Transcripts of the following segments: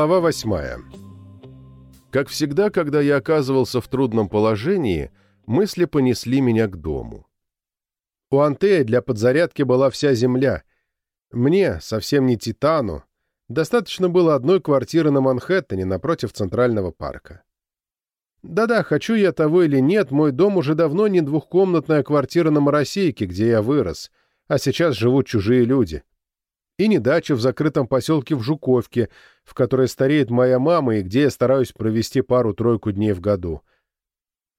Глава восьмая. Как всегда, когда я оказывался в трудном положении, мысли понесли меня к дому. У Антея для подзарядки была вся земля. Мне, совсем не Титану, достаточно было одной квартиры на Манхэттене напротив Центрального парка. Да-да, хочу я того или нет, мой дом уже давно не двухкомнатная квартира на Моросейке, где я вырос, а сейчас живут чужие люди и не дача в закрытом поселке в Жуковке, в которой стареет моя мама и где я стараюсь провести пару-тройку дней в году.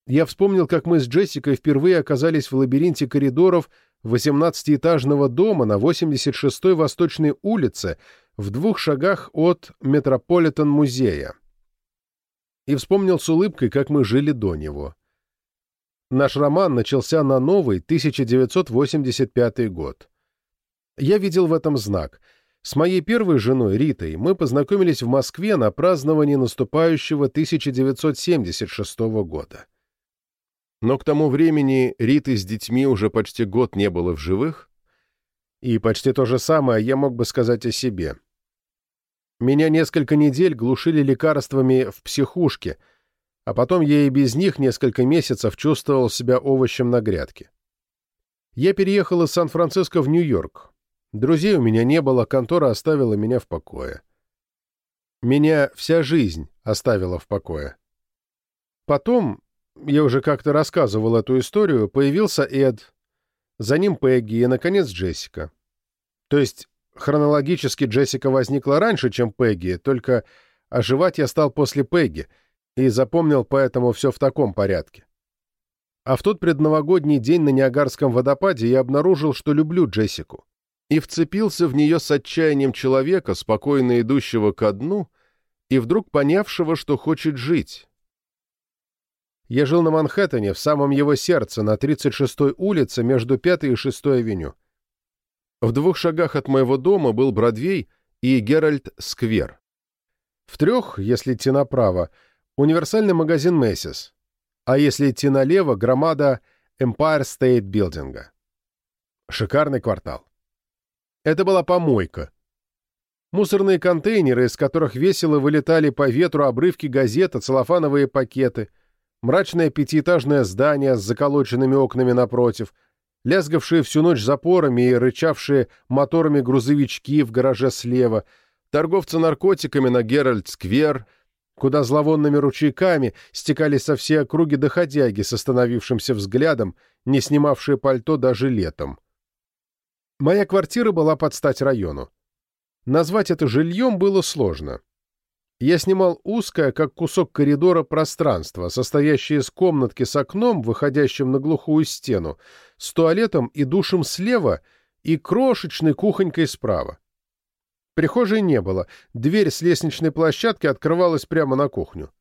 Я вспомнил, как мы с Джессикой впервые оказались в лабиринте коридоров 18-этажного дома на 86-й Восточной улице в двух шагах от Метрополитен-музея. И вспомнил с улыбкой, как мы жили до него. Наш роман начался на новый 1985 год. Я видел в этом знак. С моей первой женой, Ритой, мы познакомились в Москве на праздновании наступающего 1976 года. Но к тому времени Риты с детьми уже почти год не было в живых, и почти то же самое я мог бы сказать о себе. Меня несколько недель глушили лекарствами в психушке, а потом я и без них несколько месяцев чувствовал себя овощем на грядке. Я переехал из Сан-Франциско в Нью-Йорк, Друзей у меня не было, контора оставила меня в покое. Меня вся жизнь оставила в покое. Потом, я уже как-то рассказывал эту историю, появился Эд, за ним Пегги и, наконец, Джессика. То есть, хронологически Джессика возникла раньше, чем Пегги, только оживать я стал после Пегги и запомнил поэтому все в таком порядке. А в тот предновогодний день на Ниагарском водопаде я обнаружил, что люблю Джессику и вцепился в нее с отчаянием человека, спокойно идущего ко дну, и вдруг понявшего, что хочет жить. Я жил на Манхэттене, в самом его сердце, на 36-й улице между 5 и 6 авеню. В двух шагах от моего дома был Бродвей и Геральт-сквер. В трех, если идти направо, универсальный магазин Мэйсис, а если идти налево, громада Empire State Building. Шикарный квартал. Это была помойка. Мусорные контейнеры, из которых весело вылетали по ветру обрывки газет, целлофановые пакеты, мрачное пятиэтажное здание с заколоченными окнами напротив, лязгавшие всю ночь запорами и рычавшие моторами грузовички в гараже слева, торговцы наркотиками на Геральд-сквер, куда зловонными ручейками стекались со всей округи доходяги с остановившимся взглядом, не снимавшие пальто даже летом. Моя квартира была под стать району. Назвать это жильем было сложно. Я снимал узкое, как кусок коридора, пространство, состоящее из комнатки с окном, выходящим на глухую стену, с туалетом и душем слева и крошечной кухонькой справа. Прихожей не было, дверь с лестничной площадки открывалась прямо на кухню.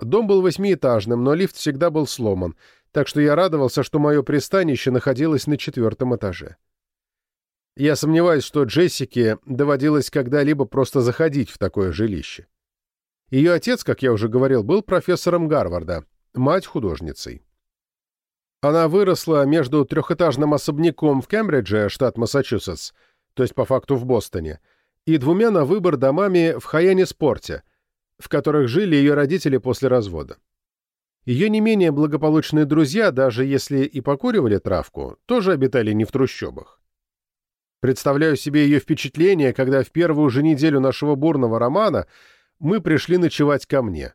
Дом был восьмиэтажным, но лифт всегда был сломан, так что я радовался, что мое пристанище находилось на четвертом этаже. Я сомневаюсь, что Джессике доводилось когда-либо просто заходить в такое жилище. Ее отец, как я уже говорил, был профессором Гарварда, мать художницей. Она выросла между трехэтажным особняком в Кембридже, штат Массачусетс, то есть по факту в Бостоне, и двумя на выбор домами в Хайяне-Спорте, в которых жили ее родители после развода. Ее не менее благополучные друзья, даже если и покуривали травку, тоже обитали не в трущобах. Представляю себе ее впечатление, когда в первую же неделю нашего бурного романа мы пришли ночевать ко мне.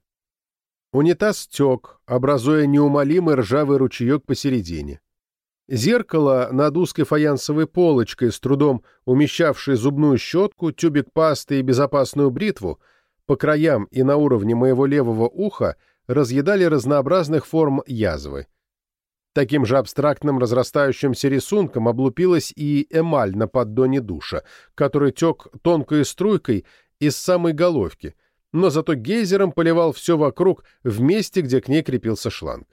Унитаз тек, образуя неумолимый ржавый ручеек посередине. Зеркало над узкой фаянсовой полочкой, с трудом умещавшей зубную щетку, тюбик пасты и безопасную бритву, по краям и на уровне моего левого уха разъедали разнообразных форм язвы. Таким же абстрактным разрастающимся рисунком облупилась и эмаль на поддоне душа, который тек тонкой струйкой из самой головки, но зато гейзером поливал все вокруг в месте, где к ней крепился шланг.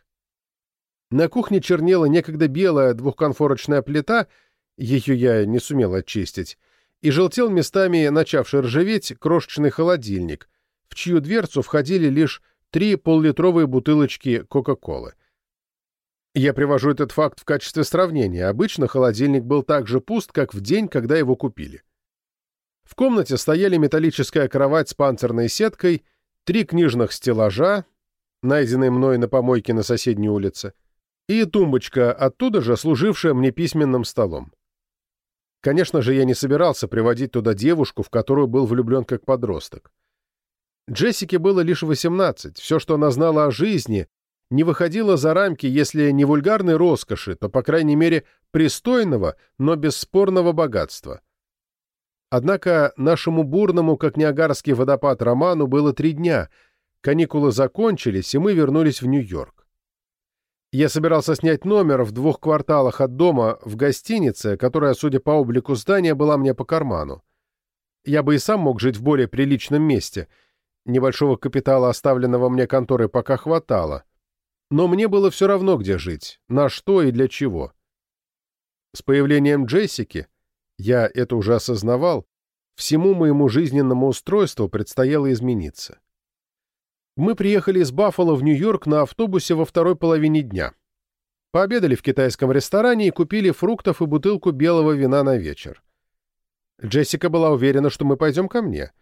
На кухне чернела некогда белая двухконфорочная плита, ее я не сумел очистить, и желтел местами начавший ржаветь крошечный холодильник, в чью дверцу входили лишь три поллитровые бутылочки Кока-Колы. Я привожу этот факт в качестве сравнения. Обычно холодильник был так же пуст, как в день, когда его купили. В комнате стояли металлическая кровать с панцирной сеткой, три книжных стеллажа, найденные мной на помойке на соседней улице, и тумбочка, оттуда же служившая мне письменным столом. Конечно же, я не собирался приводить туда девушку, в которую был влюблен как подросток. Джессике было лишь 18, все, что она знала о жизни, не выходило за рамки, если не вульгарной роскоши, то, по крайней мере, пристойного, но бесспорного богатства. Однако нашему бурному, как Ниагарский водопад, роману было три дня, каникулы закончились, и мы вернулись в Нью-Йорк. Я собирался снять номер в двух кварталах от дома в гостинице, которая, судя по облику здания, была мне по карману. Я бы и сам мог жить в более приличном месте. Небольшого капитала, оставленного мне конторой, пока хватало. Но мне было все равно, где жить, на что и для чего. С появлением Джессики, я это уже осознавал, всему моему жизненному устройству предстояло измениться. Мы приехали из Баффало в Нью-Йорк на автобусе во второй половине дня. Пообедали в китайском ресторане и купили фруктов и бутылку белого вина на вечер. Джессика была уверена, что мы пойдем ко мне.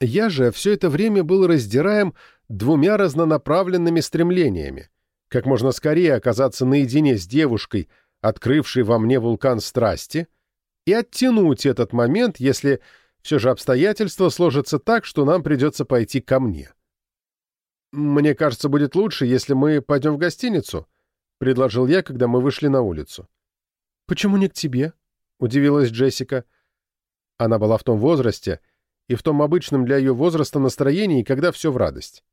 Я же все это время был раздираем двумя разнонаправленными стремлениями. Как можно скорее оказаться наедине с девушкой, открывшей во мне вулкан страсти, и оттянуть этот момент, если все же обстоятельства сложатся так, что нам придется пойти ко мне. «Мне кажется, будет лучше, если мы пойдем в гостиницу», — предложил я, когда мы вышли на улицу. «Почему не к тебе?» — удивилась Джессика. Она была в том возрасте и в том обычном для ее возраста настроении, когда все в радость.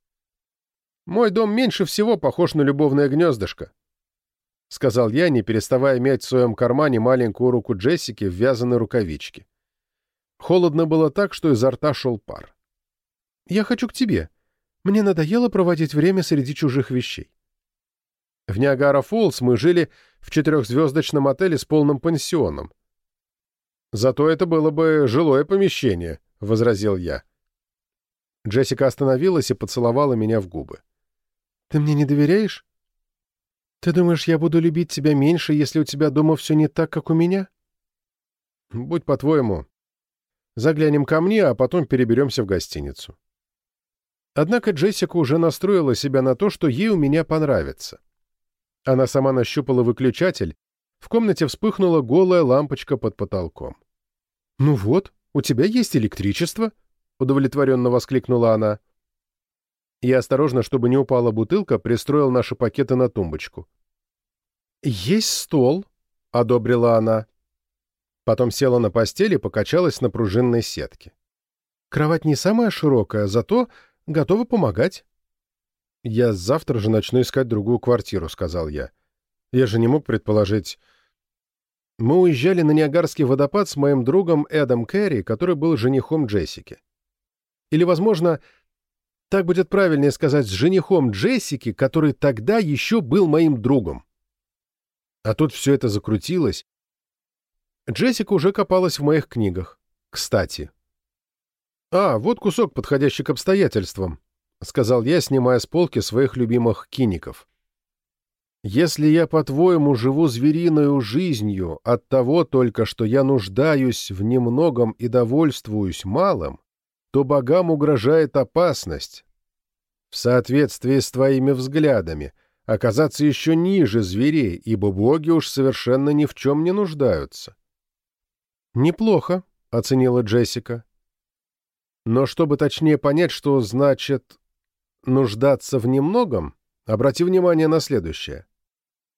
«Мой дом меньше всего похож на любовное гнездышко», — сказал я, не переставая мять в своем кармане маленькую руку Джессики в вязаной рукавичке. Холодно было так, что изо рта шел пар. «Я хочу к тебе», мне надоело проводить время среди чужих вещей. В Ниагара-Фоллс мы жили в четырехзвездочном отеле с полным пансионом. «Зато это было бы жилое помещение», — возразил я. Джессика остановилась и поцеловала меня в губы. «Ты мне не доверяешь? Ты думаешь, я буду любить тебя меньше, если у тебя дома все не так, как у меня?» «Будь по-твоему. Заглянем ко мне, а потом переберемся в гостиницу». Однако Джессика уже настроила себя на то, что ей у меня понравится. Она сама нащупала выключатель, в комнате вспыхнула голая лампочка под потолком. «Ну вот, у тебя есть электричество?» — удовлетворенно воскликнула она. Я осторожно, чтобы не упала бутылка, пристроил наши пакеты на тумбочку. «Есть стол», — одобрила она. Потом села на постели и покачалась на пружинной сетке. «Кровать не самая широкая, зато Готова помогать». «Я завтра же начну искать другую квартиру», — сказал я. «Я же не мог предположить...» Мы уезжали на Ниагарский водопад с моим другом Эдом Кэрри, который был женихом Джессики. Или, возможно, так будет правильнее сказать, с женихом Джессики, который тогда еще был моим другом. А тут все это закрутилось. Джессика уже копалась в моих книгах. Кстати, «А, вот кусок, подходящий к обстоятельствам», — сказал я, снимая с полки своих любимых киников. «Если я, по-твоему, живу звериную жизнью от того только, что я нуждаюсь в немногом и довольствуюсь малым, то богам угрожает опасность, в соответствии с твоими взглядами, оказаться еще ниже зверей, ибо боги уж совершенно ни в чем не нуждаются». «Неплохо», — оценила Джессика. Но чтобы точнее понять, что значит «нуждаться в немногом», обрати внимание на следующее.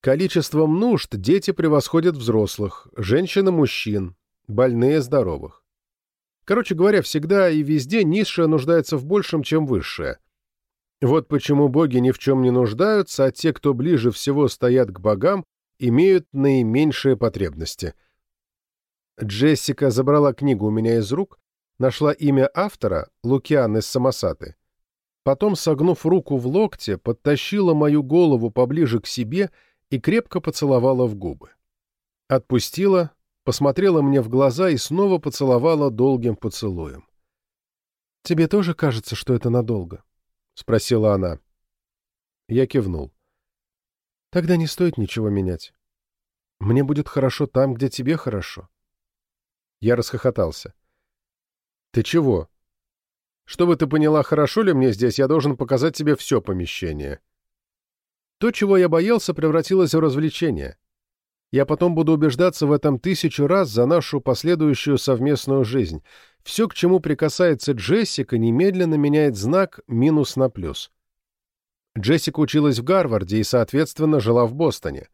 Количеством нужд дети превосходят взрослых, женщины – мужчин, больные – здоровых. Короче говоря, всегда и везде низшая нуждается в большем, чем высшая. Вот почему боги ни в чем не нуждаются, а те, кто ближе всего стоят к богам, имеют наименьшие потребности. Джессика забрала книгу у меня из рук, нашла имя автора, Лукиан из Самосаты. Потом, согнув руку в локте, подтащила мою голову поближе к себе и крепко поцеловала в губы. Отпустила, посмотрела мне в глаза и снова поцеловала долгим поцелуем. «Тебе тоже кажется, что это надолго?» — спросила она. Я кивнул. «Тогда не стоит ничего менять. Мне будет хорошо там, где тебе хорошо». Я расхохотался. Ты чего? Чтобы ты поняла, хорошо ли мне здесь, я должен показать тебе все помещение. То, чего я боялся, превратилось в развлечение. Я потом буду убеждаться в этом тысячу раз за нашу последующую совместную жизнь. Все, к чему прикасается Джессика, немедленно меняет знак минус на плюс. Джессика училась в Гарварде и, соответственно, жила в Бостоне.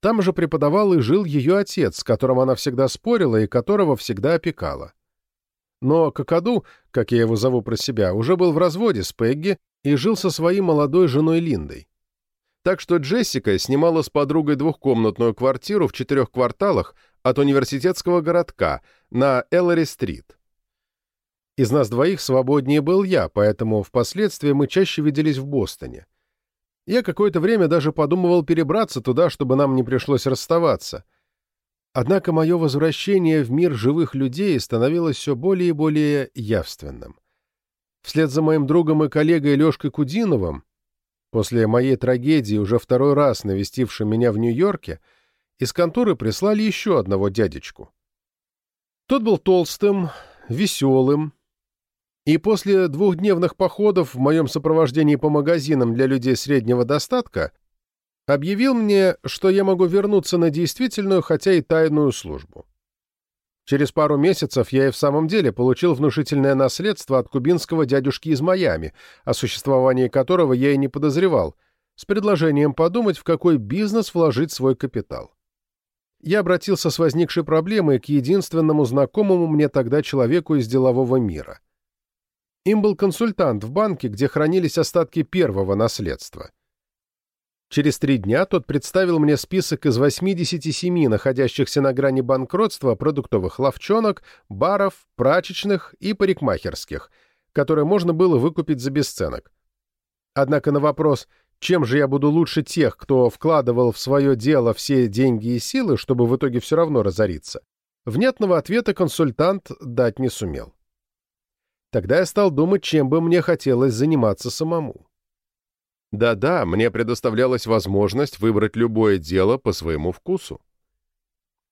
Там же преподавал и жил ее отец, с которым она всегда спорила и которого всегда опекала. Но Кокаду, как я его зову про себя, уже был в разводе с Пегги и жил со своей молодой женой Линдой. Так что Джессика снимала с подругой двухкомнатную квартиру в четырех кварталах от университетского городка на Эллари-стрит. Из нас двоих свободнее был я, поэтому впоследствии мы чаще виделись в Бостоне. Я какое-то время даже подумывал перебраться туда, чтобы нам не пришлось расставаться. Однако мое возвращение в мир живых людей становилось все более и более явственным. Вслед за моим другом и коллегой Лешкой Кудиновым После моей трагедии, уже второй раз навестившим меня в Нью-Йорке, из конторы прислали еще одного дядечку. Тот был толстым, веселым, и после двухдневных походов в моем сопровождении по магазинам для людей среднего достатка объявил мне, что я могу вернуться на действительную, хотя и тайную службу. Через пару месяцев я и в самом деле получил внушительное наследство от кубинского дядюшки из Майами, о существовании которого я и не подозревал, с предложением подумать, в какой бизнес вложить свой капитал. Я обратился с возникшей проблемой к единственному знакомому мне тогда человеку из делового мира. Им был консультант в банке, где хранились остатки первого наследства. Через три дня тот представил мне список из 87 находящихся на грани банкротства продуктовых лавчонок, баров, прачечных и парикмахерских, которые можно было выкупить за бесценок. Однако на вопрос, чем же я буду лучше тех, кто вкладывал в свое дело все деньги и силы, чтобы в итоге все равно разориться, внятного ответа консультант дать не сумел. Тогда я стал думать, чем бы мне хотелось заниматься самому. Да-да, мне предоставлялась возможность выбрать любое дело по своему вкусу.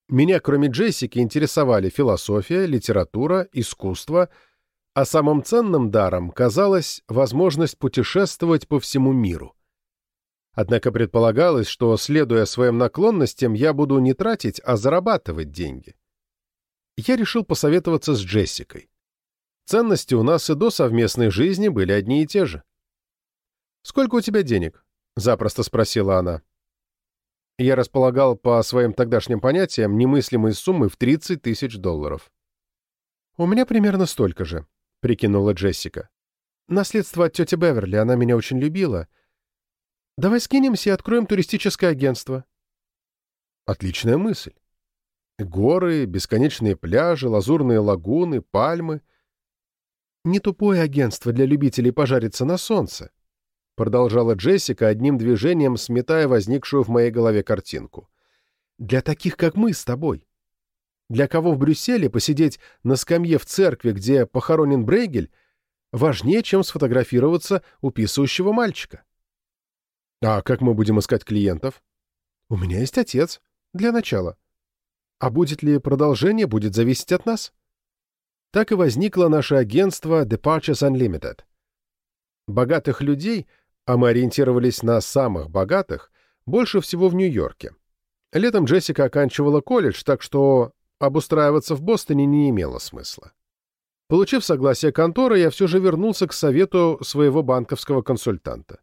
Меня, кроме Джессики, интересовали философия, литература, искусство, а самым ценным даром казалась возможность путешествовать по всему миру. Однако предполагалось, что, следуя своим наклонностям, я буду не тратить, а зарабатывать деньги. Я решил посоветоваться с Джессикой. Ценности у нас и до совместной жизни были одни и те же. «Сколько у тебя денег?» — запросто спросила она. Я располагал по своим тогдашним понятиям немыслимой суммы в 30 тысяч долларов. «У меня примерно столько же», — прикинула Джессика. «Наследство от тети Беверли, она меня очень любила. Давай скинемся и откроем туристическое агентство». Отличная мысль. Горы, бесконечные пляжи, лазурные лагуны, пальмы. Не тупое агентство для любителей пожариться на солнце, продолжала Джессика, одним движением сметая возникшую в моей голове картинку. «Для таких, как мы с тобой. Для кого в Брюсселе посидеть на скамье в церкви, где похоронен Брейгель, важнее, чем сфотографироваться у писающего мальчика. А как мы будем искать клиентов? У меня есть отец. Для начала. А будет ли продолжение, будет зависеть от нас. Так и возникло наше агентство Departures Unlimited. Богатых людей — а мы ориентировались на самых богатых, больше всего в Нью-Йорке. Летом Джессика оканчивала колледж, так что обустраиваться в Бостоне не имело смысла. Получив согласие конторы, я все же вернулся к совету своего банковского консультанта.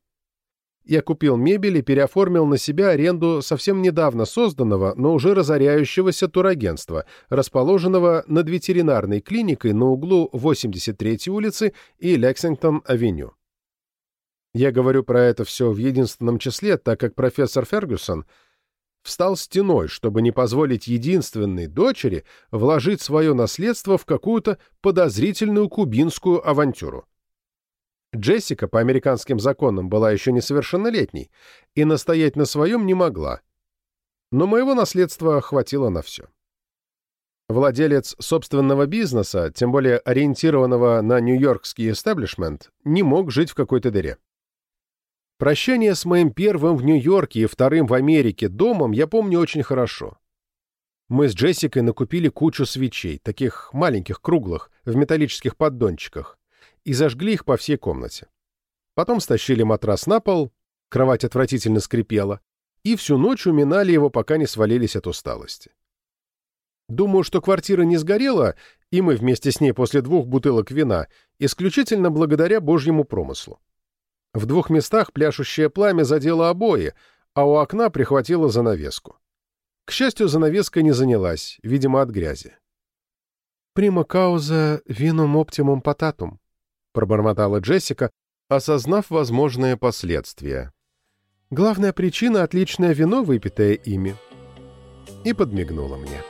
Я купил мебель и переоформил на себя аренду совсем недавно созданного, но уже разоряющегося турагентства, расположенного над ветеринарной клиникой на углу 83-й улицы и Лексингтон-авеню. Я говорю про это все в единственном числе, так как профессор Фергюсон встал стеной, чтобы не позволить единственной дочери вложить свое наследство в какую-то подозрительную кубинскую авантюру. Джессика по американским законам была еще несовершеннолетней и настоять на своем не могла. Но моего наследства хватило на все. Владелец собственного бизнеса, тем более ориентированного на нью-йоркский эстаблишмент, не мог жить в какой-то дыре. Прощание с моим первым в Нью-Йорке и вторым в Америке домом я помню очень хорошо. Мы с Джессикой накупили кучу свечей, таких маленьких, круглых, в металлических поддончиках и зажгли их по всей комнате. Потом стащили матрас на пол, кровать отвратительно скрипела, и всю ночь уминали его, пока не свалились от усталости. Думаю, что квартира не сгорела, и мы вместе с ней после двух бутылок вина, исключительно благодаря божьему промыслу. В двух местах пляшущее пламя задело обои, а у окна прихватило занавеску. К счастью, занавеска не занялась, видимо, от грязи. «Прима кауза винум оптимум потатум», — пробормотала Джессика, осознав возможные последствия. «Главная причина — отличное вино, выпитое ими». И подмигнула мне.